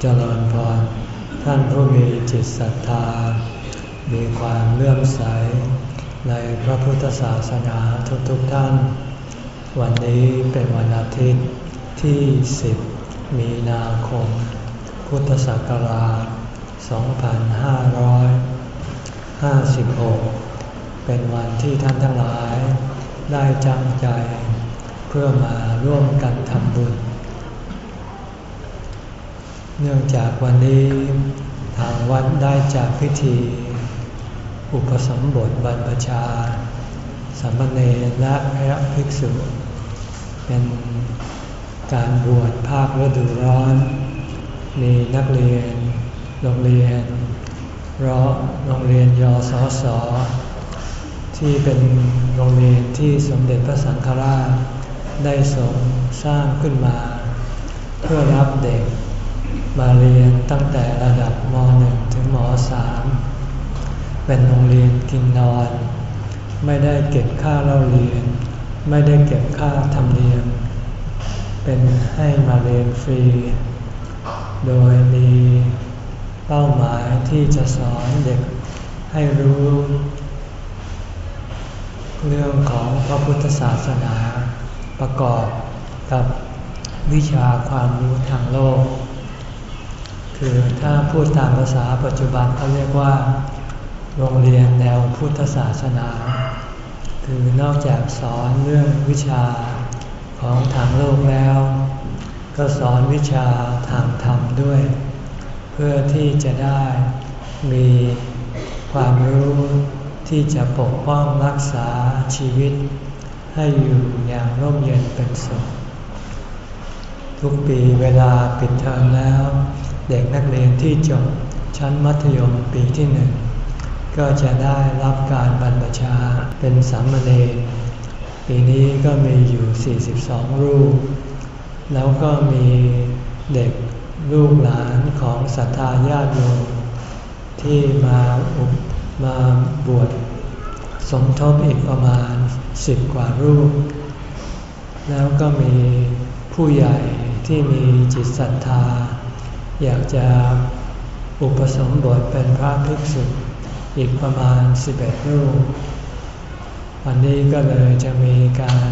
เจริญพร ท่านผู้มีจิตศรัทธา มีความเลื่อมใส ในพระพุทธศาสนาทุกๆทท่าน วันนี้เป็นวันอาทิตย์ที่ 10 มีนาคม พุทธศักราช 2556 เป็นวันที่ท่านทั้งหลายได้จำใจ เพื่อมาร่วมกันทำบุญ เนื่องจากวันนี้ทางวัดได้จัดพิธี อุปสมบทบรรพชาสามเณรและพระภิกษุ เป็นการบวชภาคฤดูร้อน มีนักเรียน โรงเรียนรอโรงเรียนยศสที่เป็นโรงเรียนที่สมเด็จพระสังฆราชได้ทรงสร้างขึ้นมา เพื่อรับเด็ก มาเรียนตั้งแต่ระดับม .1 ถึงม .3 เป็นโรงเรียนกินนอน ไม่ได้เก็บค่าเล่าเรียน ไม่ได้เก็บค่าธรรมเนียม เป็นให้มาเรียนฟรี โดยมีเป้าหมายที่จะสอนเด็กให้รู้ เรื่องของพระพุทธศาสนาประกอบกับวิชาความรู้ทางโลก คือถ้าพูดตามภาษาปัจจุบันเขาเรียกว่า โรงเรียนแนวพุทธศาสนา คือนอกจากสอนเรื่องวิชาของทางโลกแล้ว ก็สอนวิชาทางธรรมด้วย เพื่อที่จะได้มีความรู้ที่จะปกป้องรักษาชีวิต ให้อยู่อย่างร่มเย็นเป็นสุขทุกปีเวลาปิดเทอมแล้ว เด็กนักเรียนที่จบชั้นมัธยมปีที่หนึ่งก็จะได้รับการบรรพชาเป็นสามเณรปีนี้ก็มีอยู่ 42 รูป แล้วก็มีเด็กลูกหลานของศรัทธาญาติโยมที่มาอุปมาบวชสมทบอีกประมาณสิบกว่ารูป แล้วก็มีผู้ใหญ่ที่มีจิตศรัทธา อยากจะอุปสมบทเป็นพระภิกษุอีกประมาณ 11 รูป วันนี้ก็เลยจะมีการ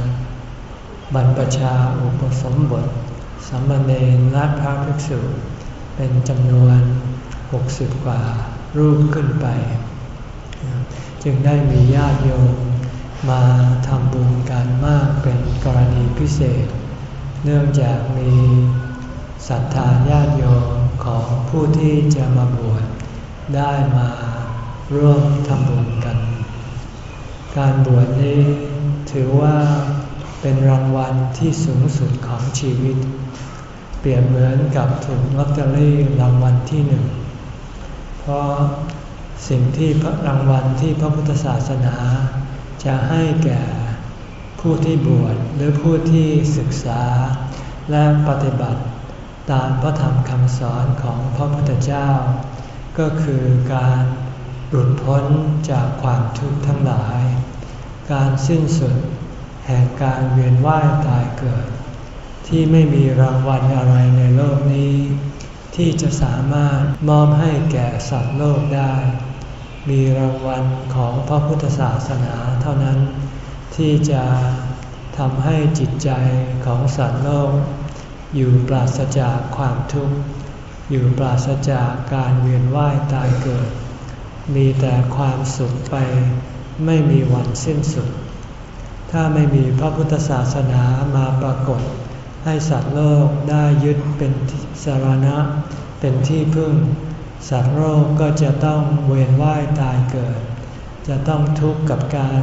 บรรพชาอุปสมบทสัมมเนรและพระภิกษุเป็นจำนวน 60 กว่ารูปขึ้นไป จึงได้มีญาติโยมมาทำบุญกันมากเป็นกรณีพิเศษ เนื่องจากมีศรัทธาญาติโยม ของผู้ที่จะมาบวชได้มาร่วมทำบุญกัน การบวชนี้ถือว่าเป็นรางวัลที่สูงสุดของชีวิต เปรียบเหมือนกับถูกลอตเตอรี่รางวัลที่หนึ่ง เพราะสิ่งที่พระรางวัลที่พระพุทธศาสนา จะให้แก่ผู้ที่บวชหรือผู้ที่ศึกษาและปฏิบัติ ตามพระธรรมคำสอนของพระพุทธเจ้า ก็คือการหลุดพ้นจากความทุกข์ทั้งหลาย การสิ้นสุดแห่งการเวียนว่ายตายเกิด ที่ไม่มีรางวัลอะไรในโลกนี้ ที่จะสามารถมอบให้แก่สัตว์โลกได้ มีรางวัลของพระพุทธศาสนาเท่านั้น ที่จะทำให้จิตใจของสัตว์โลก อยู่ปราศจากความทุกข์ อยู่ปราศจากการเวียนว่ายตายเกิด มีแต่ความสุขไปไม่มีวันสิ้นสุด ถ้าไม่มีพระพุทธศาสนามาปรากฏ ให้สัตว์โลกได้ยึดเป็นสารณะ เป็นที่พึ่ง สัตว์โลกก็จะต้องเวียนว่ายตายเกิด จะต้องทุกข์กับการ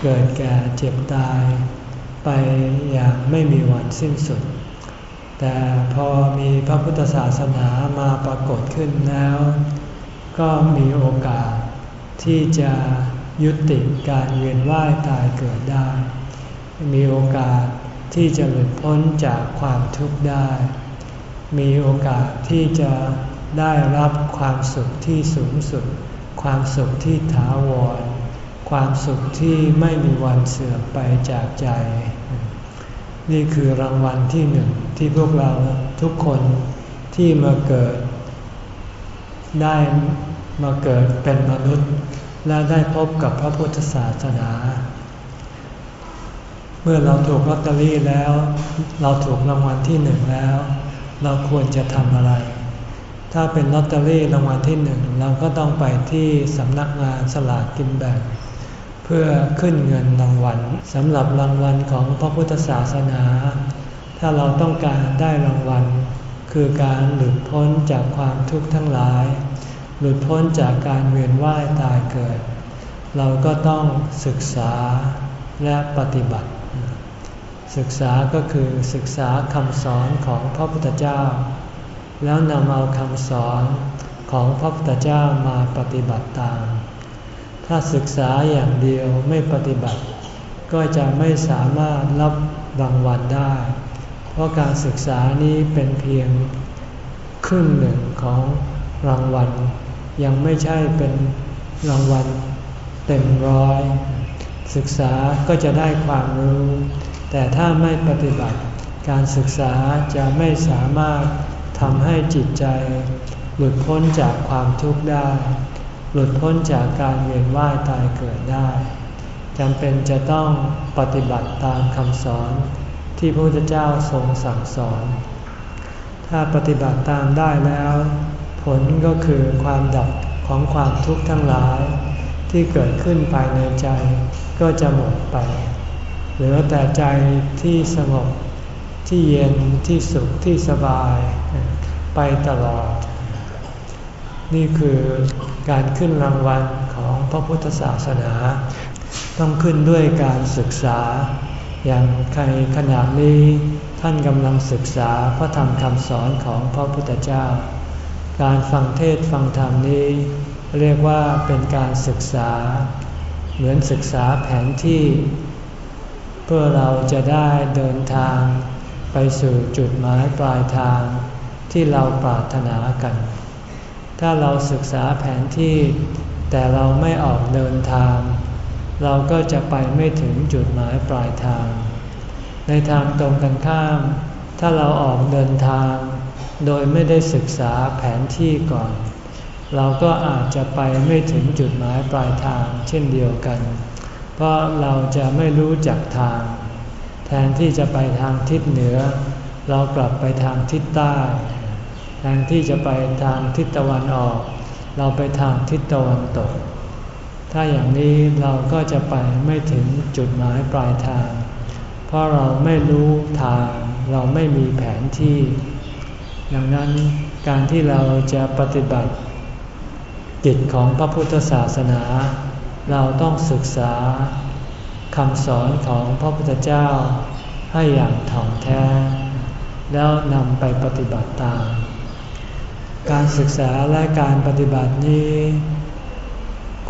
เกิดแก่เจ็บตาย ไปอย่างไม่มีวันสิ้นสุด แต่พอมีพระพุทธศาสนามาปรากฏขึ้นแล้ว ก็มีโอกาสที่จะยุติการเวียนว่ายตายเกิดได้ มีโอกาสที่จะหลุดพ้นจากความทุกข์ได้ มีโอกาสที่จะได้รับความสุขที่สูงสุด ความสุขที่ถาวร ความสุขที่ไม่มีวันเสื่อมไปจากใจ นี่คือรางวัลที่หนึ่งที่พวกเราทุกคนที่มาเกิด ได้มาเกิดเป็นมนุษย์ และได้พบกับพระพุทธศาสนา เมื่อเราถูกลอตเตอรี่แล้ว เราถูกรางวัลที่หนึ่งแล้ว เราควรจะทำอะไร ถ้าเป็นลอตเตอรี่รางวัลที่หนึ่งเราก็ต้องไปที่สำนักงานสลากกินแบ่ง เพื่อขึ้นเงินรางวัลสำหรับรางวัลของพระพุทธศาสนา ถ้าเราต้องการได้รางวัล คือการหลุดพ้นจากความทุกข์ทั้งหลาย หลุดพ้นจากการเวียนว่ายตายเกิด เราก็ต้องศึกษาและปฏิบัติ ศึกษาก็คือศึกษาคำสอนของพระพุทธเจ้า แล้วนำเอาคำสอนของพระพุทธเจ้ามาปฏิบัติตาม ถ้าศึกษาอย่างเดียวไม่ปฏิบัติ ก็จะไม่สามารถรับรางวัลได้ เพราะการศึกษานี้เป็นเพียงครึ่งหนึ่งของรางวัล ยังไม่ใช่เป็นรางวัลเต็มร้อย ศึกษาก็จะได้ความรู้ แต่ถ้าไม่ปฏิบัติ การศึกษาจะไม่สามารถทำให้จิตใจ หลุดพ้นจากความทุกข์ได้ หลุดพ้นจากการเวียนว่ายตายเกิดได้จำเป็นจะต้องปฏิบัติตามคำสอนที่พระพุทธเจ้าทรงสั่งสอน ถ้าปฏิบัติตามได้แล้ว ผลก็คือความดับของความทุกข์ทั้งหลาย ที่เกิดขึ้นภายในใจก็จะหมดไป เหลือแต่ใจที่สงบที่เย็นที่สุขที่สบาย ไปตลอด นี่คือการขึ้นรางวัลของพระพุทธศาสนา ต้องขึ้นด้วยการศึกษา อย่างใครขณะนี้ท่านกำลังศึกษาพระธรรมคำสอนของพระพุทธเจ้า การฟังเทศฟังธรรมนี้ เรียกว่าเป็นการศึกษา เหมือนศึกษาแผนที่ เพื่อเราจะได้เดินทาง ไปสู่จุดหมายปลายทางที่เราปรารถนากัน ถ้าเราศึกษาแผนที่แต่เราไม่ออกเดินทาง เราก็จะไปไม่ถึงจุดหมายปลายทาง ในทางตรงกันข้าม ถ้าเราออกเดินทาง โดยไม่ได้ศึกษาแผนที่ก่อน เราก็อาจจะไปไม่ถึงจุดหมายปลายทางเช่นเดียวกัน เพราะเราจะไม่รู้จักทาง แทนที่จะไปทางทิศเหนือ เรากลับไปทางทิศใต้ ทนที่จะไปทางทิศตะวันออก เราไปทางทิศตะวันตก ถ้าอย่างนี้เราก็จะไปไม่ถึงจุดหมายปลายทาง เพราะเราไม่รู้ทาง เราไม่มีแผนที่ ดังนั้นการที่เราจะปฏิบัติกิจของพระพุทธศาสนา เราต้องศึกษาคำสอนของพระพุทธเจ้าให้อย่างถ่องแท้ แล้วนำไปปฏิบัติตาม การศึกษาและการปฏิบัตินี้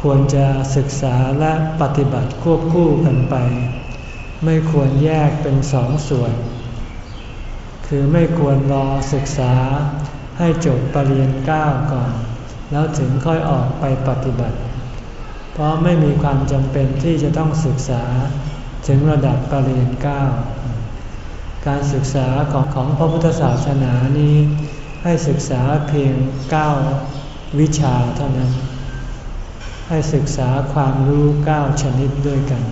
ควรจะศึกษาและปฏิบัติควบคู่กันไป ไม่ควรแยกเป็นสองส่วน คือไม่ควรรอศึกษาให้จบปรริญญาเก้าก่อน แล้วถึงค่อยออกไปปฏิบัติ เพราะไม่มีความจำเป็นที่จะต้องศึกษาถึงระดับปรริญญาเก้าการศึกษาของของพระพุทธศาสนานี้ ให้ศึกษาเพียง 9 วิชาเท่านั้น ให้ศึกษาความรู้ 9 ชนิดด้วยกัน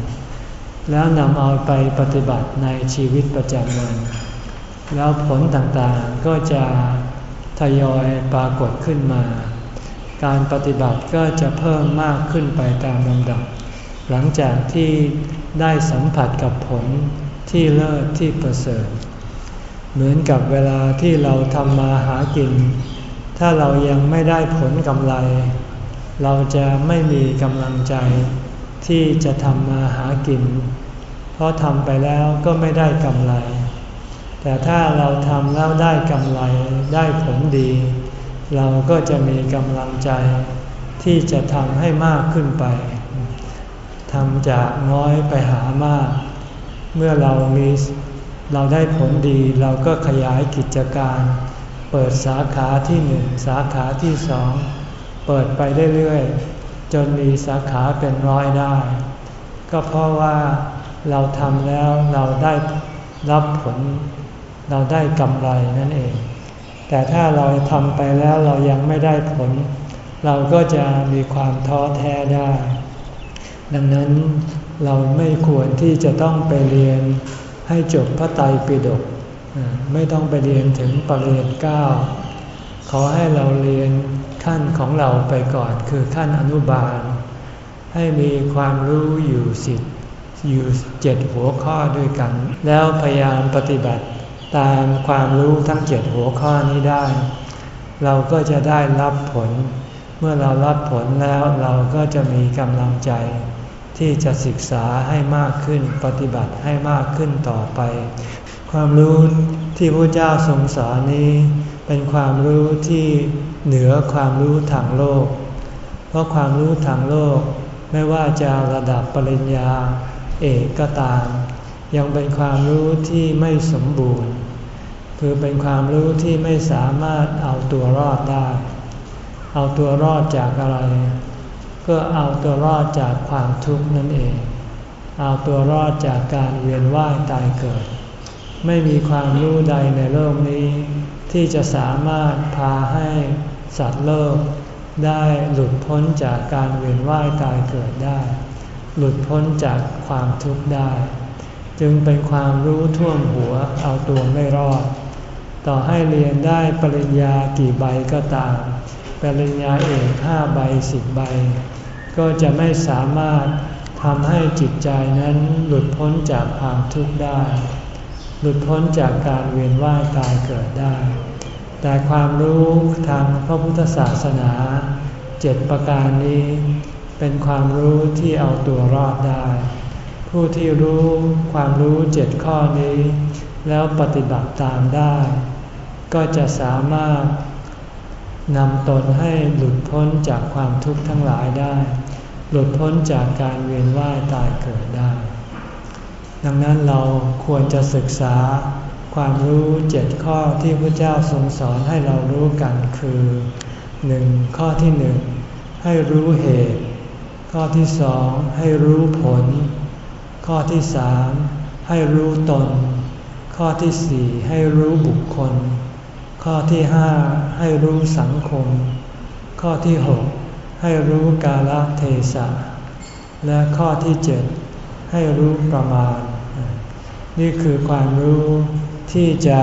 แล้วนำเอาไปปฏิบัติในชีวิตประจำวัน แล้วผลต่างๆก็จะทยอยปรากฏขึ้นมา การปฏิบัติก็จะเพิ่มมากขึ้นไปตามลำดับ หลังจากที่ได้สัมผัสกับผลที่เลิศที่ประเสริฐ เหมือนกับเวลาที่เราทำมาหากิน ถ้าเรายังไม่ได้ผลกำไร เราจะไม่มีกำลังใจที่จะทำมาหากิน เพราะทำไปแล้วก็ไม่ได้กำไร แต่ถ้าเราทำแล้วได้กำไรได้ผลดี เราก็จะมีกำลังใจที่จะทำให้มากขึ้นไปทำจากน้อยไปหามาก เมื่อเรามี เราได้ผลดีเราก็ขยายกิจการ เปิดสาขาที่หนึ่งสาขาที่สองเปิดไปเรื่อยๆจนมีสาขาเป็นร้อยได้ ก็เพราะว่าเราทำแล้วเราได้รับผล เราได้กำไรนั่นเองแแต่ถ้าเราทำไปแล้วเรายังไม่ได้ผล เราก็จะมีความท้อแท้ได้ ดังนั้นเราไม่ควรที่จะต้องไปเรียน ให้จบพระไตรปิฎกไม่ต้องไปเรียนถึงปรริญญาเก้าขอให้เราเรียนขั้นของเราไปก่อนคือขั้นอนุบาล ให้มีความรู้อยู่สิอยู่เจ็ดหัวข้อด้วยกัน แล้วพยายามปฏิบัติตามความรู้ทั้งเจ็ดหัวข้อนี้ได้ เราก็จะได้รับผล เมื่อเรารับผลแล้วเราก็จะมีกำลังใจ ที่จะศึกษาให้มากขึ้นปฏิบัติให้มากขึ้นต่อไป ความรู้ที่พระเจ้าทรงสอนนี้ เป็นความรู้ที่เหนือความรู้ทางโลก เพราะความรู้ทางโลก ไม่ว่าจะระดับปริญญาเอกก็ตาม ยังเป็นความรู้ที่ไม่สมบูรณ์ คือเป็นความรู้ที่ไม่สามารถเอาตัวรอดได้ เอาตัวรอดจากอะไร ก็เอาตัวรอดจากความทุกข์นั่นเอง เอาตัวรอดจากการเวียนว่ายตายเกิด ไม่มีความรู้ใดในโลกนี้ ที่จะสามารถพาให้สัตว์โลก ได้หลุดพ้นจากการเวียนว่ายตายเกิดได้ หลุดพ้นจากความทุกข์ได้ จึงเป็นความรู้ท่วมหัวเอาตัวไม่รอด ต่อให้เรียนได้ปริญญากี่ใบก็ตาม ปริญญาเอกห้าใบสิบใบ ก็จะไม่สามารถทำให้จิตใจนั้นหลุดพ้นจากความทุกข์ได้ หลุดพ้นจากการเวียนว่ายตายเกิดได้ แต่ความรู้ทางพระพุทธศาสนาเจ็ดประการนี้ เป็นความรู้ที่เอาตัวรอดได้ ผู้ที่รู้ความรู้เจ็ดข้อนี้ แล้วปฏิบัติตามได้ ก็จะสามารถนำตนให้หลุดพ้นจากความทุกข์ทั้งหลายได้ หลุดพ้นจากการเวียนว่ายตายเกิดได้ ดังนั้นเราควรจะศึกษาความรู้เจ็ดข้อที่พระเจ้าทรงสอนให้เรารู้กันคือหนึ่งข้อที่หนึ่งให้รู้เหตุ ข้อที่สองให้รู้ผล ข้อที่สามให้รู้ตน ข้อที่สี่ให้รู้บุคคล ข้อที่ห้าให้รู้สังคม ข้อที่หก ให้รู้กาลเทศะ และข้อที่เจ็ดให้รู้ประมาณ นี่คือความรู้ที่จะ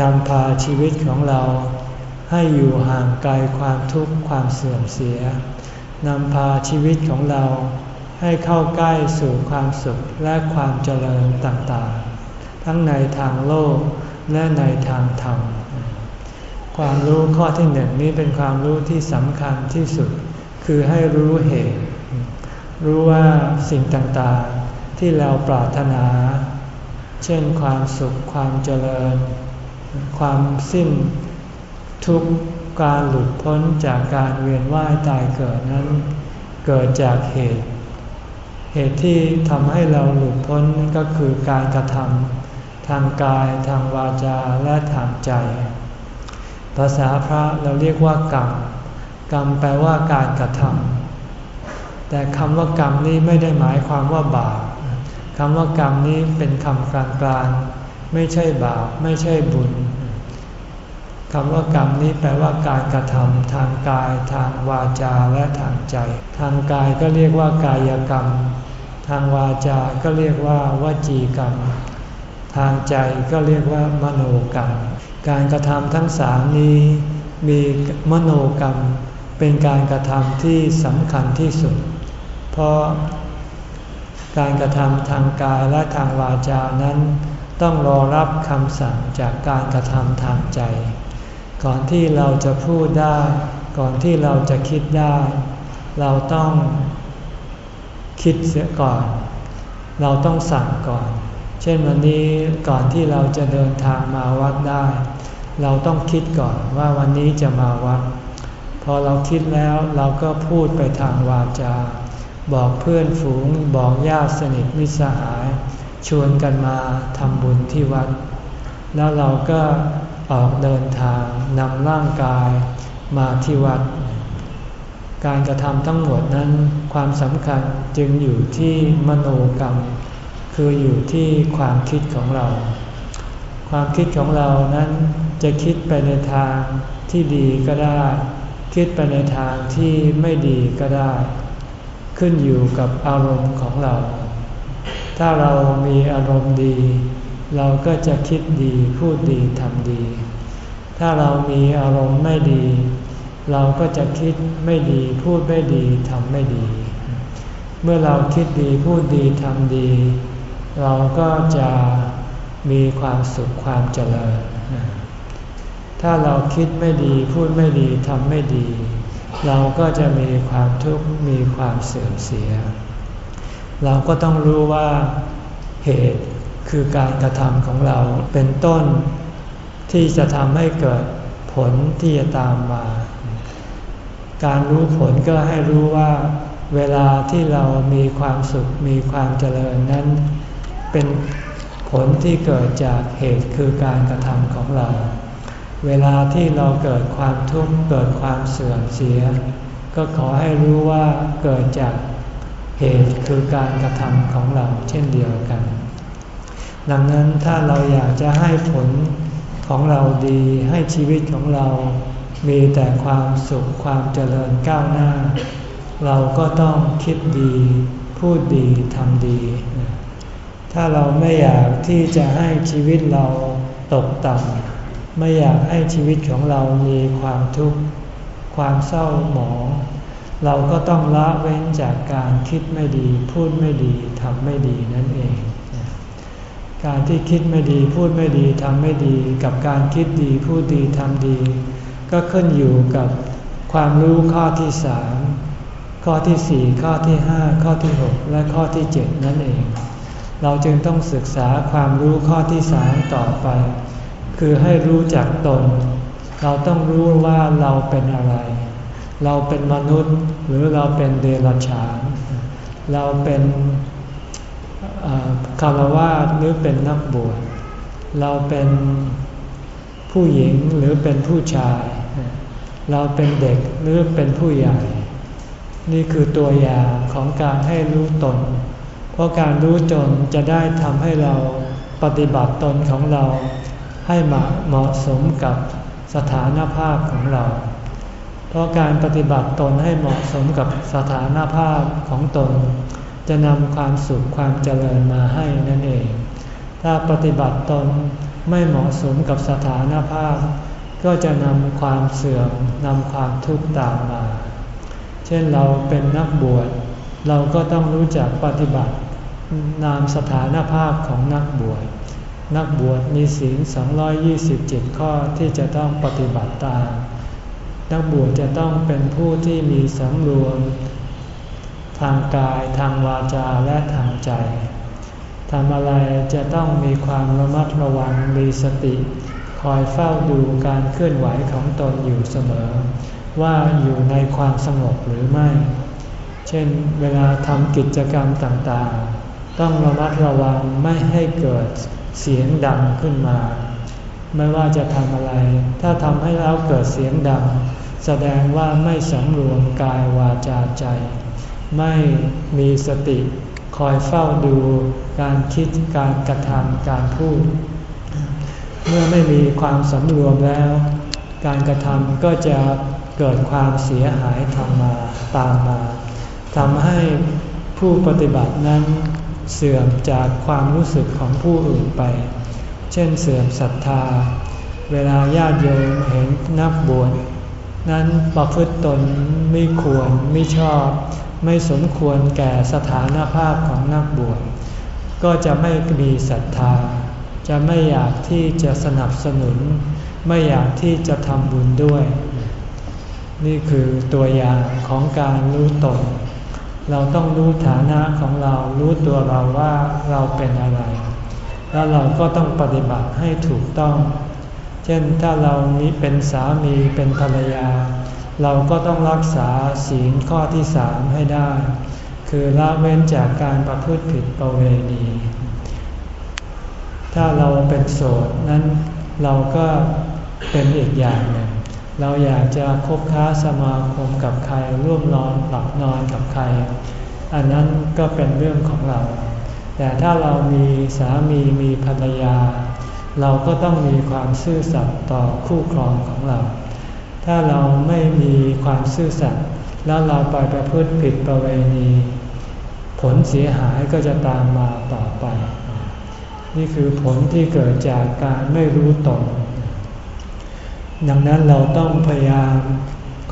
นำพาชีวิตของเรา ให้อยู่ห่างไกลความทุกข์ความเสื่อมเสียนำพาชีวิตของเราให้เข้าใกล้สู่ความสุขและความเจริญต่างๆ ทั้งในทางโลกและในทางธรรม ความรู้ข้อที่หนึ่งนี้เป็นความรู้ที่สำคัญที่สุด คือให้รู้เหตุ รู้ว่าสิ่งต่างๆที่เราปรารถนา เช่นความสุขความเจริญ ความสิ้นทุกการหลุดพ้นจากการเวียนว่ายตายเกิดนั้น เกิดจากเหตุ เหตุที่ทำให้เราหลุดพ้นก็คือการกระทำทางกายทางวาจาและทางใจ ภาษาพระเราเรียกว่ากรรม กรรมแปลว่าการกระทำแต่คำว่ากรรมนี้ไม่ได้หมายความว่าบาปคำว่ากรรมนี้เป็นคำกลางกลางไม่ใช่บาปไม่ใช่บุญคำว่ากรรมนี้แปลว่าการกระทำทางกาย ทางวาจาและทางใจ ทางกายก็เรียกว่ากายกรรม ทางวาจาก็เรียกว่าวจีกรรม ทางใจก็เรียกว่ามโนกรรม การกระทำทั้งสามนี้มีมโนกรรม เป็นการกระทำที่สำคัญที่สุด เพราะการกระทำทางกายและทางวาจานั้น ต้องรอรับคำสั่งจากการกระทำทางใจ ก่อนที่เราจะพูดได้ ก่อนที่เราจะคิดได้ เราต้องคิดเสียก่อน เราต้องสั่งก่อน เช่นวันนี้ก่อนที่เราจะเดินทางมาวัดได้ เราต้องคิดก่อนว่าวันนี้จะมาวัด พอเราคิดแล้วเราก็พูดไปทางวาจา บอกเพื่อนฝูง บอกญาติสนิทมิตรสหาย ชวนกันมาทำบุญที่วัด แล้วเราก็ออกเดินทางนำร่างกายมาที่วัด การกระทำทั้งหมดนั้นความสำคัญจึงอยู่ที่มโนกรรม คืออยู่ที่ความคิดของเรา ความคิดของเรานั้นจะคิดไปในทางที่ดีก็ได้ คิดไปในทางที่ไม่ดีก็ได้ ขึ้นอยู่กับอารมณ์ของเรา ถ้าเรามีอารมณ์ดี เราก็จะคิดดีพูดดีทำดี ถ้าเรามีอารมณ์ไม่ดี เราก็จะคิดไม่ดีพูดไม่ดีทำไม่ดี เมื่อเราคิดดีพูดดีทำดี เราก็จะ มีความสุขความเจริญ ถ้าเราคิดไม่ดีพูดไม่ดีทำไม่ดี เราก็จะมีความทุกข์มีความเสื่อมเสีย เราก็ต้องรู้ว่าเหตุคือการกระทำของเราเป็นต้น ที่จะทำให้เกิดผลที่จะตามมา การรู้ผลก็ให้รู้ว่า เวลาที่เรามีความสุขมีความเจริญนั้นเป็น ผลที่เกิดจากเหตุคือการกระทำของเรา เวลาที่เราเกิดความทุกข์เกิดความเสื่อมเสีย ก็ขอให้รู้ว่าเกิดจากเหตุคือการกระทำของเราเช่นเดียวกัน ดังนั้นถ้าเราอยากจะให้ผลของเราดีให้ชีวิตของเรา มีแต่ความสุขความเจริญก้าวหน้า เราก็ต้องคิดดี พูดดีทำดี ถ้าเราไม่อยากที่จะให้ชีวิตเราตกต่ำไม่อยากให้ชีวิตของเรามีความทุกข์ความเศร้าหมอง เราก็ต้องละเว้นจากการคิดไม่ดี พูดไม่ดีทำไม่ดีนั่นเอง การที่คิดไม่ดีพูดไม่ดีทำไม่ดี กับการคิดดีพูดดีทำดี ก็ขึ้นอยู่กับความรู้ข้อที่สามข้อที่สี่ข้อที่ห้าข้อที่หกและข้อที่เจ็ดนั่นเอง เราจึงต้องศึกษาความรู้ข้อที่สามต่อไป คือให้รู้จักตน เราต้องรู้ว่าเราเป็นอะไร เราเป็นมนุษย์หรือเราเป็นเดรัจฉาน เราเป็นคารวาสหรือเป็นนักบวช เราเป็นผู้หญิงหรือเป็นผู้ชาย เราเป็นเด็กหรือเป็นผู้ใหญ่ นี่คือตัวอย่างของการให้รู้ตน เพราะการรู้จนจะได้ทำให้เราปฏิบัติตนของเรา ให้เหมาะสมกับสถานภาพของเรา เพราะการปฏิบัติตนให้เหมาะสมกับสถานภาพของตน จะนำความสุขความเจริญมาให้นั่นเอง ถ้าปฏิบัติตนไม่เหมาะสมกับสถานภาพ ก็จะนำความเสื่อมนำความทุกข์ตามมา เช่นเราเป็นนักบวช เราก็ต้องรู้จักปฏิบัตินามสถานภาพของนักบวช นักบวชมีศีล 227 ข้อที่จะต้องปฏิบัติตาม นักบวชจะต้องเป็นผู้ที่มีสังรวม ทางกายทางวาจาและทางใจ ทำอะไรจะต้องมีความระมัดระวังมีสติ คอยเฝ้าดูการเคลื่อนไหวของตนอยู่เสมอ ว่าอยู่ในความสงบหรือไม่ เช่นเวลาทำกิจกรรมต่างๆ ต้องระมัดระวังไม่ให้เกิดเสียงดังขึ้นมา ไม่ว่าจะทำอะไร ถ้าทำให้แล้วเกิดเสียงดัง แสดงว่าไม่สำรวมกายวาจาใจ ไม่มีสติคอยเฝ้าดูการคิดการกระทำการพูด เมื่อไม่มีความสำรวมแล้ว การกระทำก็จะเกิดความเสียหายทำมาตามมา ทำให้ผู้ปฏิบัตินั้นเสื่อมจากความรู้สึกของผู้อื่นไป เช่นเสื่อมศรัทธา เวลาญาติโยมเห็นนักบวชนั้นประพฤติตนไม่ควรไม่ชอบ ไม่สมควรแก่สถานภาพของนักบวชก็จะไม่มีศรัทธา จะไม่อยากที่จะสนับสนุน ไม่อยากที่จะทำบุญด้วย นี่คือตัวอย่างของการรู้ตน เราต้องรู้ฐานะของเรา รู้ตัวเราว่าเราเป็นอะไร แล้วเราก็ต้องปฏิบัติให้ถูกต้อง เช่นถ้าเรานี้เป็นสามีเป็นภรรยา เราก็ต้องรักษาศีลข้อที่สามให้ได้ คือละเว้นจากการประพฤติผิดประเวณี ถ้าเราเป็นโสดนั้นเราก็เป็นอีกอย่างหนึ่ง เราอยากจะคบค้าสมาคมกับใครร่วมนอนหลับนอนกับใคร อันนั้นก็เป็นเรื่องของเรา แต่ถ้าเรามีสามีมีภรรยา เราก็ต้องมีความซื่อสัตย์ต่อคู่ครองของเรา ถ้าเราไม่มีความซื่อสัตย์แล้วเราไปประพฤติผิดประเวณี ผลเสียหายก็จะตามมาต่อไป นี่คือผลที่เกิดจากการไม่รู้ตน ดังนั้นเราต้องพยายาม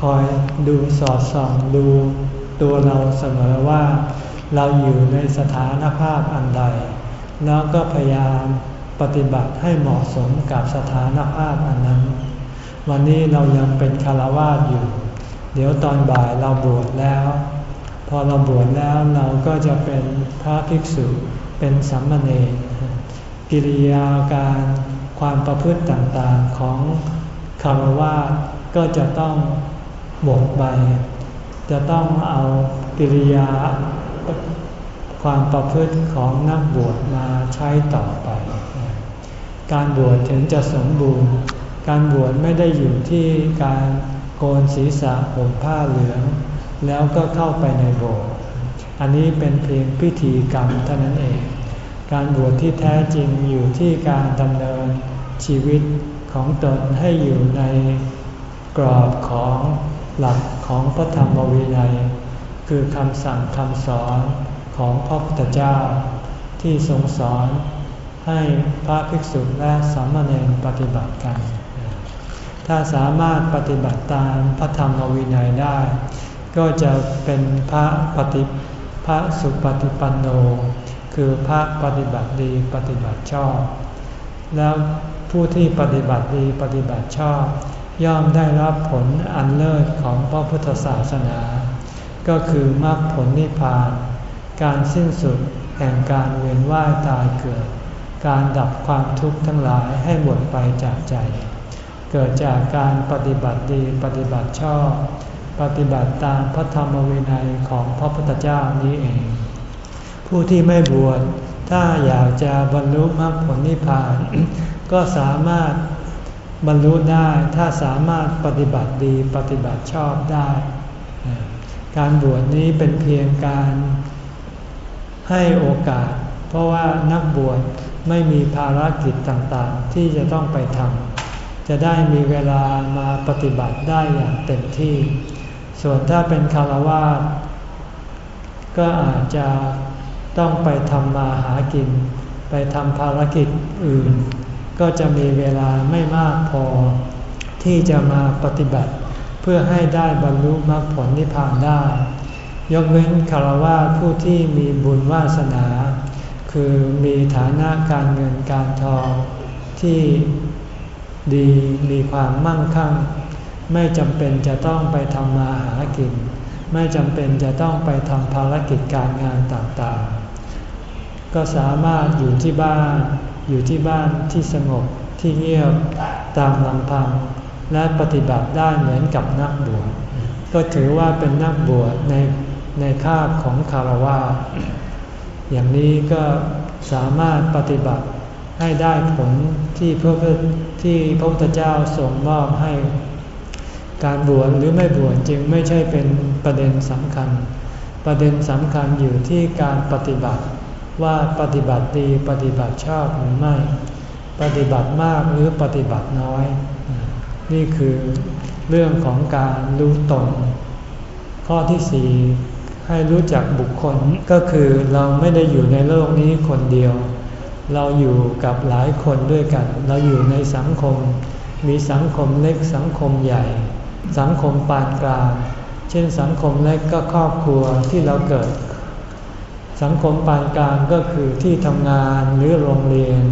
คอยดูสอดส่องดูตัวเราเสมอว่า เราอยู่ในสถานภาพอันใด แล้วก็พยายามปฏิบัติให้เหมาะสมกับสถานภาพอันนั้น วันนี้เรายังเป็นคารวาสอยู่ เดี๋ยวตอนบ่ายเราบวชแล้ว พอเราบวชแล้วเราก็จะเป็นพระภิกษุเป็นสัมมเนกิริยาการความประพฤติต่างๆของ คารวะก็จะต้องหมดไป จะต้องเอากิริยาความประพฤติของนักบวชมาใช้ต่อไป การบวชถึงจะสมบูรณ์ การบวชไม่ได้อยู่ที่การโกนศีรษะผมผ้าเหลือง แล้วก็เข้าไปในโบสถ์ อันนี้เป็นเพียงพิธีกรรมเท่านั้นเอง การบวชที่แท้จริงอยู่ที่การดำเนินชีวิต ของตนให้อยู่ในกรอบของหลักของพระธรรมวินัย คือคำสั่งคำสอนของพระพุทธเจ้า ที่ทรงสอนให้พระภิกษุและสามเณรปฏิบัติกัน ถ้าสามารถปฏิบัติตามพระธรรมวินัยได้ ก็จะเป็นพระปฏิพระสุปฏิปันโน คือพระปฏิบัติดีปฏิบัติชอบ แล้ว ผู้ที่ปฏิบัติดีปฏิบัติชอบ ย่อมได้รับผลอันเลิศของพระพุทธศาสนา ก็คือมรรคผลนิพพาน การสิ้นสุดแห่งการเวียนว่ายตายเกิด การดับความทุกข์ทั้งหลายให้หมดไปจากใจ เกิดจากการปฏิบัติดีปฏิบัติชอบ ปฏิบัติตามพระธรรมวินัยของพระพุทธเจ้านี้เอง ผู้ที่ไม่บวชถ้าอยากจะบรรลุมรรคผลนิพพาน ก็สามารถบรรลุได้ถ้าสามารถปฏิบัติดีปฏิบัติชอบได้ การบวชนี้เป็นเพียงการให้โอกาส เพราะว่านักบวชไม่มีภารกิจต่างๆ ที่จะต้องไปทำจะได้มีเวลามาปฏิบัติได้อย่างเต็มที่ ส่วนถ้าเป็นคารวะก็อาจจะต้องไปทำมาหากิน ไปทำภารกิจอื่น ก็จะมีเวลาไม่มากพอ ที่จะมาปฏิบัติ เพื่อให้ได้บรรลุมรรคผลนิพพานได้ ยกเว้นคารวะผู้ที่มีบุญวาสนา คือมีฐานะการเงินการทองที่ดีมีความมั่งคั่ง ไม่จำเป็นจะต้องไปทำมาหากิน ไม่จำเป็นจะต้องไปทำภารกิจการงานต่างๆ ก็สามารถอยู่ที่บ้าน อยู่ที่บ้านที่สงบที่เงียบตามลำพัง และปฏิบัติได้เหมือนกับนักบวชก็ถือว่าเป็นนักบวชในในคาบของคารวะอย่างนี้ก็สามารถปฏิบัติให้ได้ผลที่พระที่พระพุทธเจ้าทรงมอบให้ การบวชหรือไม่บวชจึงไม่ใช่เป็นประเด็นสำคัญ ประเด็นสำคัญอยู่ที่การปฏิบัติ ว่าปฏิบัติดีปฏิบัติชอบหรือไม่ ปฏิบัติมากหรือปฏิบัติน้อย นี่คือเรื่องของการรู้ตน ข้อที่สี่ให้รู้จักบุคคลก็คือเราไม่ได้อยู่ในโลกนี้คนเดียว เราอยู่กับหลายคนด้วยกัน เราอยู่ในสังคม มีสังคมเล็กสังคมใหญ่ สังคมปานกลาง เช่นสังคมเล็กก็ครอบครัวที่เราเกิด สังคมปานกลางก็คือที่ทำงานหรือโรงเรียน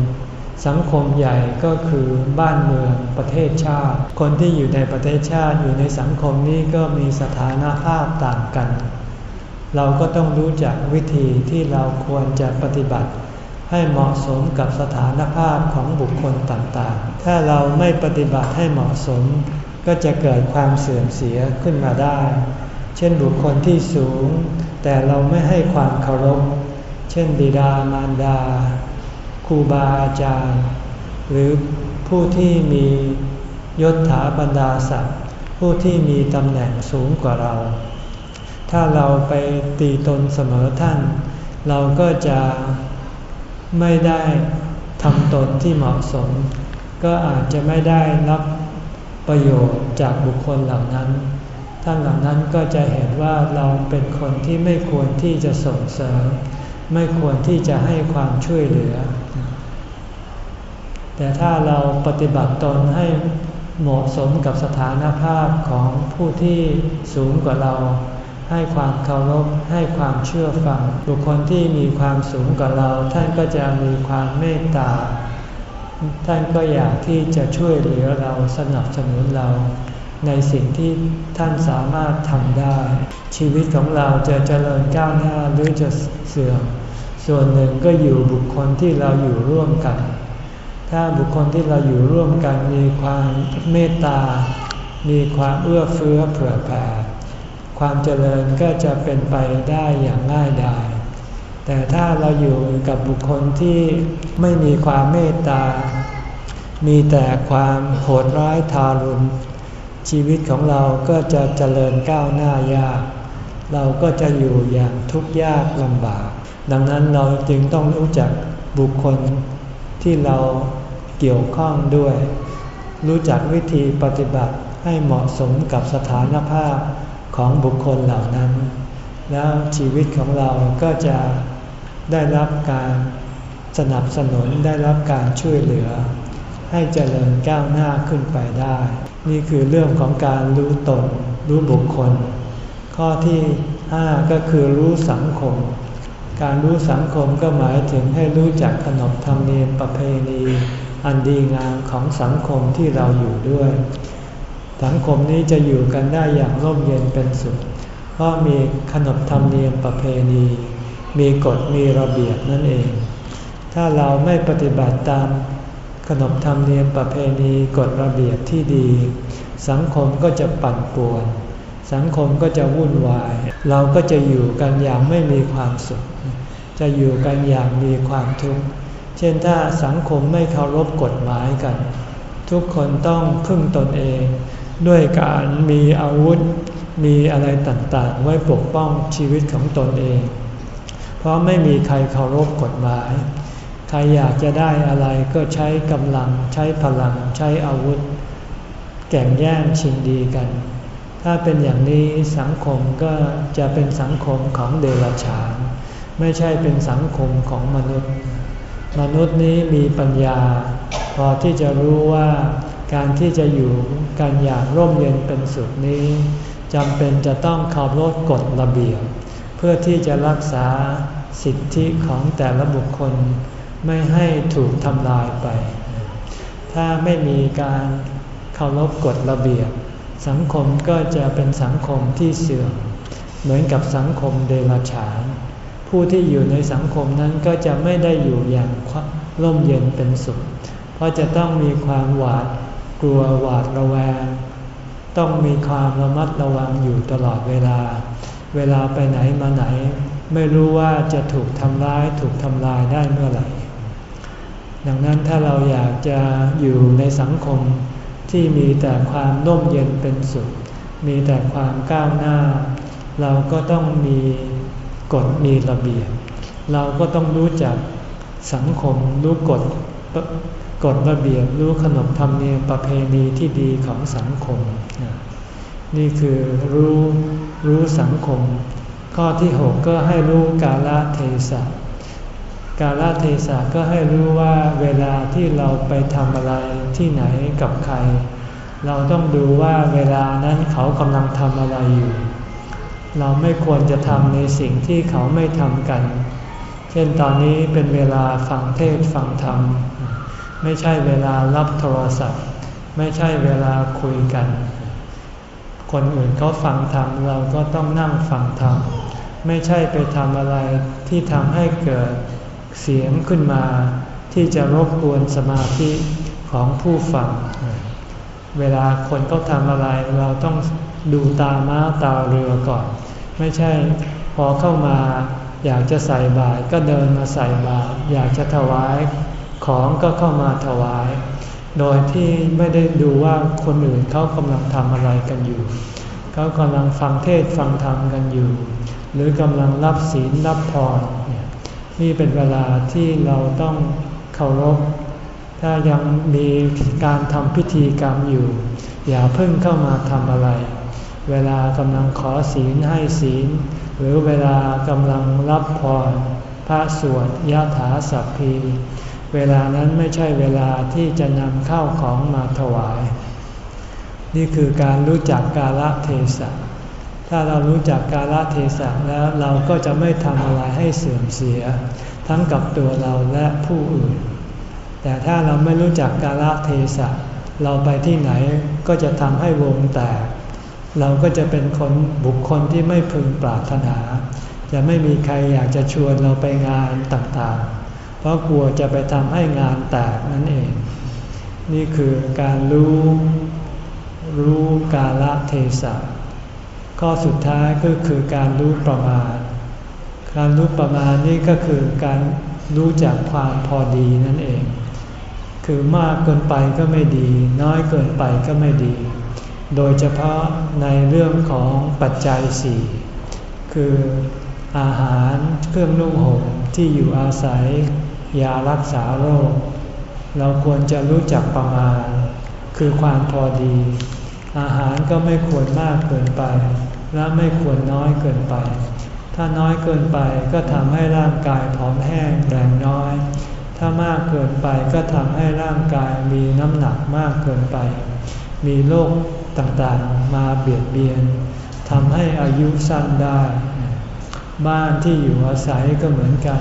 สังคมใหญ่ก็คือบ้านเมืองประเทศชาติ คนที่อยู่ในประเทศชาติอยู่ในสังคมนี้ก็มีสถานภาพต่างกัน เราก็ต้องรู้จักวิธีที่เราควรจะปฏิบัติ ให้เหมาะสมกับสถานภาพของบุคคลต่างๆ ถ้าเราไม่ปฏิบัติให้เหมาะสม ก็จะเกิดความเสื่อมเสียขึ้นมาได้ เช่นบุคคลที่สูง แต่เราไม่ให้ความเคารพ เช่นบิดามารดาครูบาอาจารย์ หรือผู้ที่มียศถาบรรดาศักดิ์ผู้ที่มีตำแหน่งสูงกว่าเรา ถ้าเราไปตีตนเสมอท่าน เราก็จะไม่ได้ทำตนที่เหมาะสม ก็อาจจะไม่ได้รับประโยชน์จากบุคคลเหล่านั้น ท่านเหล่านั้นก็จะเห็นว่าเราเป็นคนที่ไม่ควรที่จะส่งเสริม ไม่ควรที่จะให้ความช่วยเหลือ แต่ถ้าเราปฏิบัติตนให้เหมาะสมกับสถานภาพของผู้ที่สูงกว่าเรา ให้ความเคารพให้ความเชื่อฟัง บุคคลที่มีความสูงกว่าเรา ท่านก็จะมีความเมตตา ท่านก็อยากที่จะช่วยเหลือเราสนับสนุนเรา ในสิ่งที่ท่านสามารถทำได้ ชีวิตของเราจะเจริญก้าวหน้าหรือจะเสื่อม ส่วนหนึ่งก็อยู่บุคคลที่เราอยู่ร่วมกัน ถ้าบุคคลที่เราอยู่ร่วมกันมีความเมตตา มีความเอื้อเฟื้อเผื่อแผ่ความเจริญก็จะเป็นไปได้อย่างง่ายดาย แต่ถ้าเราอยู่กับบุคคลที่ไม่มีความเมตตา มีแต่ความโหดร้ายทารุณ ชีวิตของเราก็จะเจริญก้าวหน้ายาก เราก็จะอยู่อย่างทุกข์ยากลำบาก ดังนั้นเราจึงต้องรู้จักบุคคลที่เราเกี่ยวข้องด้วย รู้จักวิธีปฏิบัติให้เหมาะสมกับสถานภาพของบุคคลเหล่านั้น แล้วชีวิตของเราก็จะได้รับการสนับสนุนได้รับการช่วยเหลือ ให้เจริญก้าวหน้าขึ้นไปได้ นี่คือเรื่องของการรู้ตนรู้บุคคล ข้อที่ 5 ก็คือรู้สังคม การรู้สังคมก็หมายถึงให้รู้จักขนบธรรมเนียมประเพณี อันดีงามของสังคมที่เราอยู่ด้วย สังคมนี้จะอยู่กันได้อย่างร่มเย็นเป็นสุข เพราะมีขนบธรรมเนียมประเพณี มีกฎมีระเบียบนั่นเอง ถ้าเราไม่ปฏิบัติตาม ขนบธรรมเนียมประเพณีกฎระเบียบที่ดี สังคมก็จะปั่นป่วน สังคมก็จะวุ่นวาย เราก็จะอยู่กันอย่างไม่มีความสุข จะอยู่กันอย่างมีความทุกข์ เช่นถ้าสังคมไม่เคารพกฎหมายกัน ทุกคนต้องพึ่งตนเอง ด้วยการมีอาวุธ มีอะไรต่างๆ ไว้ปกป้องชีวิตของตนเอง เพราะไม่มีใครเคารพกฎหมาย ใครอยากจะได้อะไรก็ใช้กำลัง ใช้พลัง ใช้อาวุธ แก่งแย่งชิงดีกัน ถ้าเป็นอย่างนี้สังคมก็จะเป็นสังคมของเดรัจฉาน ไม่ใช่เป็นสังคมของมนุษย์ มนุษย์นี้มีปัญญา พอที่จะรู้ว่าการที่จะอยู่กันอย่างร่มเย็นเป็นสุขนี้จำเป็นจะต้องเคารพกฎระเบียบ เพื่อที่จะรักษาสิทธิของแต่ละบุคคล ไม่ให้ถูกทำลายไป ถ้าไม่มีการเคารพกฎระเบียบ สังคมก็จะเป็นสังคมที่เสื่อม เหมือนกับสังคมเดรัจฉาน ผู้ที่อยู่ในสังคมนั้นก็จะไม่ได้อยู่อย่างร่มเย็นเป็นสุข เพราะจะต้องมีความหวาดกลัวหวาดระแวง ต้องมีความระมัดระวังอยู่ตลอดเวลา เวลาไปไหนมาไหน ไม่รู้ว่าจะถูกทำร้ายถูกทำลายได้เมื่อไหร่ ดังนั้นถ้าเราอยากจะอยู่ในสังคมที่มีแต่ความน่มเย็นเป็นสุข มีแต่ความก้าวหน้า เราก็ต้องมีกฎมีระเบียบ เราก็ต้องรู้จักสังคมรู้กฎกฎระเบียบรู้ขนบธรรมเนียมประเพณีที่ดีของสังคม นี่คือรู้รู้สังคม ข้อที่ 6 ก็ให้รู้กาลเทศะ กาลเทศะก็ให้รู้ว่าเวลาที่เราไปทำอะไรที่ไหนกับใคร เราต้องดูว่าเวลานั้นเขากำลังทำอะไรอยู่ เราไม่ควรจะทำในสิ่งที่เขาไม่ทำกัน เช่นตอนนี้เป็นเวลาฟังเทศฟังธรรม ไม่ใช่เวลารับโทรศัพท์ ไม่ใช่เวลาคุยกัน คนอื่นเขาฟังธรรมเราก็ต้องนั่งฟังธรรม ไม่ใช่ไปทำอะไรที่ทำให้เกิด เสียงขึ้นมา ที่จะรบกวนสมาธิของผู้ฟัง เวลาคนเขาทำอะไรเราต้องดูตาม้าตาเรือก่อน ไม่ใช่พอเข้ามาอยากจะใส่บาตรก็เดินมาใส่บาตรอยากจะถวายของก็เข้ามาถวาย โดยที่ไม่ได้ดูว่าคนอื่นเขากำลังทำอะไรกันอยู่ เขากำลังฟังเทศฟังธรรมกันอยู่ หรือกำลังรับศีลรับพร นี่เป็นเวลาที่เราต้องเคารพ ถ้ายังมีการทำพิธีกรรมอยู่ อย่าเพิ่งเข้ามาทำอะไร เวลากำลังขอศีลให้ศีล หรือเวลากำลังรับพรพระสวดยะถาสัพพี เวลานั้นไม่ใช่เวลาที่จะนำข้าวของมาถวาย นี่คือการรู้จักกาลเทศะ ถ้าเรารู้จักกาลเทศะแล้วเราก็จะไม่ทำอะไรให้เสื่อมเสีย ทั้งกับตัวเราและผู้อื่น แต่ถ้าเราไม่รู้จักกาลเทศะเราไปที่ไหนก็จะทำให้วงแตก เราก็จะเป็นคนบุคคลที่ไม่พึงปรารถนา จะไม่มีใครอยากจะชวนเราไปงานต่างๆ เพราะกลัวจะไปทำให้งานแตกนั่นเอง นี่คือการรู้รู้กาลเทศะ ข้อสุดท้ายก็คือการรู้ประมาณ การรู้ประมาณนี่ก็คือการรู้จักความพอดีนั่นเอง คือมากเกินไปก็ไม่ดี น้อยเกินไปก็ไม่ดี โดยเฉพาะในเรื่องของปัจจัยสี่คืออาหารเครื่องนุ่งห่มที่อยู่อาศัย ยารักษาโรค เราควรจะรู้จักประมาณ คือความพอดี อาหารก็ไม่ควรมากเกินไป และไม่ควรน้อยเกินไป ถ้าน้อยเกินไปก็ทำให้ร่างกายผอมแห้งแรงน้อย ถ้ามากเกินไปก็ทำให้ร่างกายมีน้ำหนักมากเกินไป มีโรคต่างๆมาเบียดเบียนทำให้อายุสั้นได้ บ้านที่อยู่อาศัยก็เหมือนกัน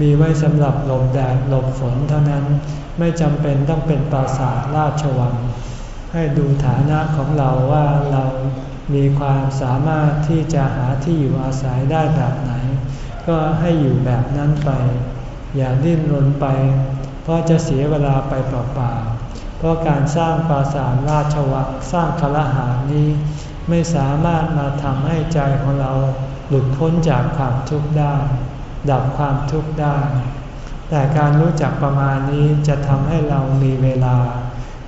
มีไว้สำหรับหลบแดดหลบฝนเท่านั้นไม่จำเป็นต้องเป็นปราสาทราชวัง ให้ดูฐานะของเราว่าเรา มีความสามารถที่จะหาที่อยู่อาศัยได้แบบไหน ก็ให้อยู่แบบนั้นไป อย่าดิ้นรนไป เพราะจะเสียเวลาไปเปล่าๆเพราะการสร้างปราสาทราชวังสร้างคลหานี้ ไม่สามารถมาทำให้ใจของเราหลุดพ้นจากความทุกข์ได้ ดับความทุกข์ได้ แต่การรู้จักประมาณนี้จะทำให้เรามีเวลา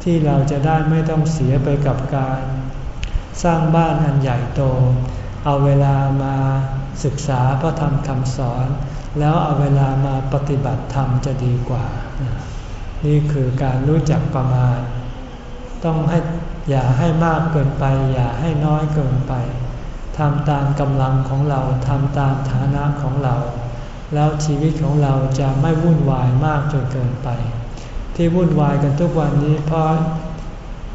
ที่เราจะได้ไม่ต้องเสียไปกับการ สร้างบ้านอันใหญ่โต เอาเวลามาศึกษาพระธรรมคำสอน แล้วเอาเวลามาปฏิบัติธรรมจะดีกว่า นี่คือการรู้จักประมาณ ต้องให้อย่าให้มากเกินไป อย่าให้น้อยเกินไปทำตามกำลังของเราทำตามฐานะของเรา แล้วชีวิตของเราจะไม่วุ่นวายมากจนเกินไป ที่วุ่นวายกันทุกวันนี้เพราะ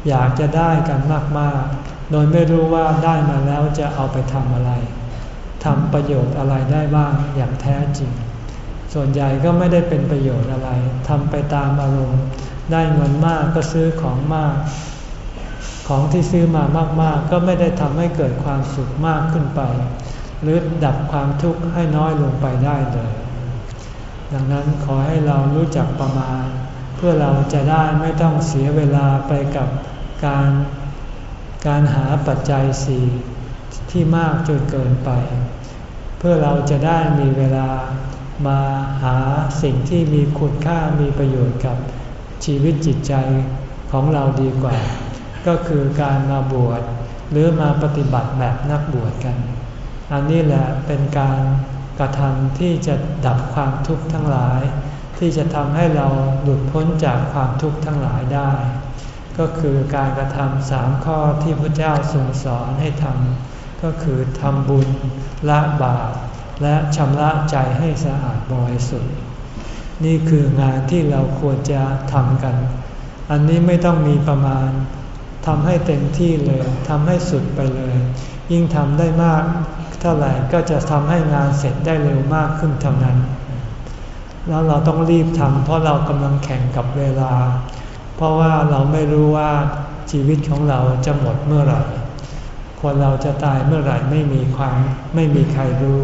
อยากจะได้กันมากๆ โดยไม่รู้ว่าได้มาแล้วจะเอาไปทำอะไรทำประโยชน์อะไรได้บ้างอย่างแท้จริง ส่วนใหญ่ก็ไม่ได้เป็นประโยชน์อะไรทำไปตามอารมณ์ ได้เงินมากก็ซื้อของมาก ของที่ซื้อมามาก ๆ ก็ไม่ได้ทำให้เกิดความสุขมากขึ้นไป หรือดับความทุกข์ให้น้อยลงไปได้เลย ดังนั้นขอให้เรารู้จักประมาณ เพื่อเราจะได้ไม่ต้องเสียเวลาไปกับการ การหาปัจจัยสี่ที่มากจนเกินไป เพื่อเราจะได้มีเวลามาหาสิ่งที่มีคุณค่ามีประโยชน์กับชีวิตจิตใจของเราดีกว่า ก็คือการมาบวชหรือมาปฏิบัติแบบนักบวชกัน อันนี้แหละเป็นการกระทำที่จะดับความทุกข์ทั้งหลาย ที่จะทำให้เราหลุดพ้นจากความทุกข์ทั้งหลายได้ ก็คือการกระทำสามข้อที่พระเจ้าทรงสอนให้ทำก็คือทำบุญละบาปและชำระใจให้สะอาดบริสุทธิ์นี่คืองานที่เราควรจะทำกัน อันนี้ไม่ต้องมีประมาณทำให้เต็มที่เลยทำให้สุดไปเลย ยิ่งทำได้มากเท่าไหร่ก็จะทำให้งานเสร็จได้เร็วมากขึ้นเท่านั้น แล้วเราต้องรีบทำเพราะเรากำลังแข่งกับเวลา ราะว่าเราไม่รู้ว่าชีวิตของเราจะหมดเมื่อไหร่ คนเราจะตายเมื่อไหร่ไม่มีความไม่มีใครรู้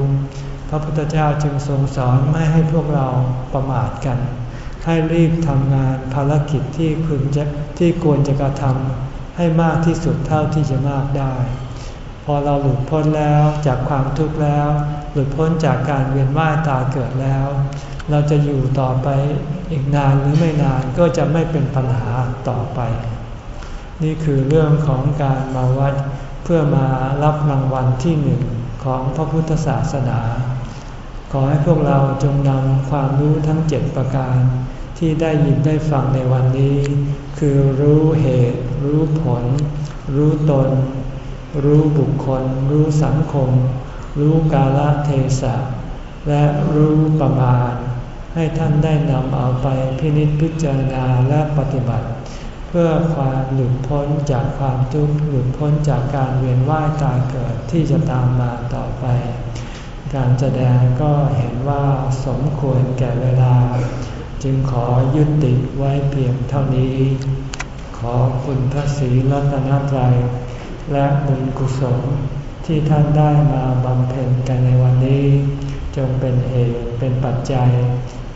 พระพุทธเจ้าจึงทรงสอนไม่ให้พวกเราประมาทกัน ให้รีบทำงานภารกิจที่คุณจะที่ควรจะกระทำให้มากที่สุดเท่าที่จะมากได้ พอเราหลุดพ้นแล้วจากความทุกข์แล้ว หลุดพ้นจากการเวียนว่ายตายเกิดแล้ว เราจะอยู่ต่อไปอีกนานหรือไม่นานก็จะไม่เป็นปัญหาต่อไป นี่คือเรื่องของการมาวัดเพื่อมารับรางวัลที่หนึ่งของพระพุทธศาสนา ขอให้พวกเราจงนำความรู้ทั้งเจ็ดประการ ที่ได้ยินได้ฟังในวันนี้ คือรู้เหตุ รู้ผล รู้ตน รู้บุคคล รู้สังคม รู้กาลเทศะ และรู้ประมาณ ให้ท่านได้นำเอาไปพินิจพิจารณาและปฏิบัติ เพื่อความหลุดพ้นจากความทุกข์หลุดพ้นจากการเวียนว่ายตายเกิดที่จะตามมาต่อไป การแสดงก็เห็นว่าสมควรแก่เวลา จึงขอยุติไว้เพียงเท่านี้ ขอคุณพระศรีรัตนตรัยและบุญกุศลที่ท่านได้มาบำเพ็ญกันในวันนี้ จงเป็นเหตุเป็นปัจจัย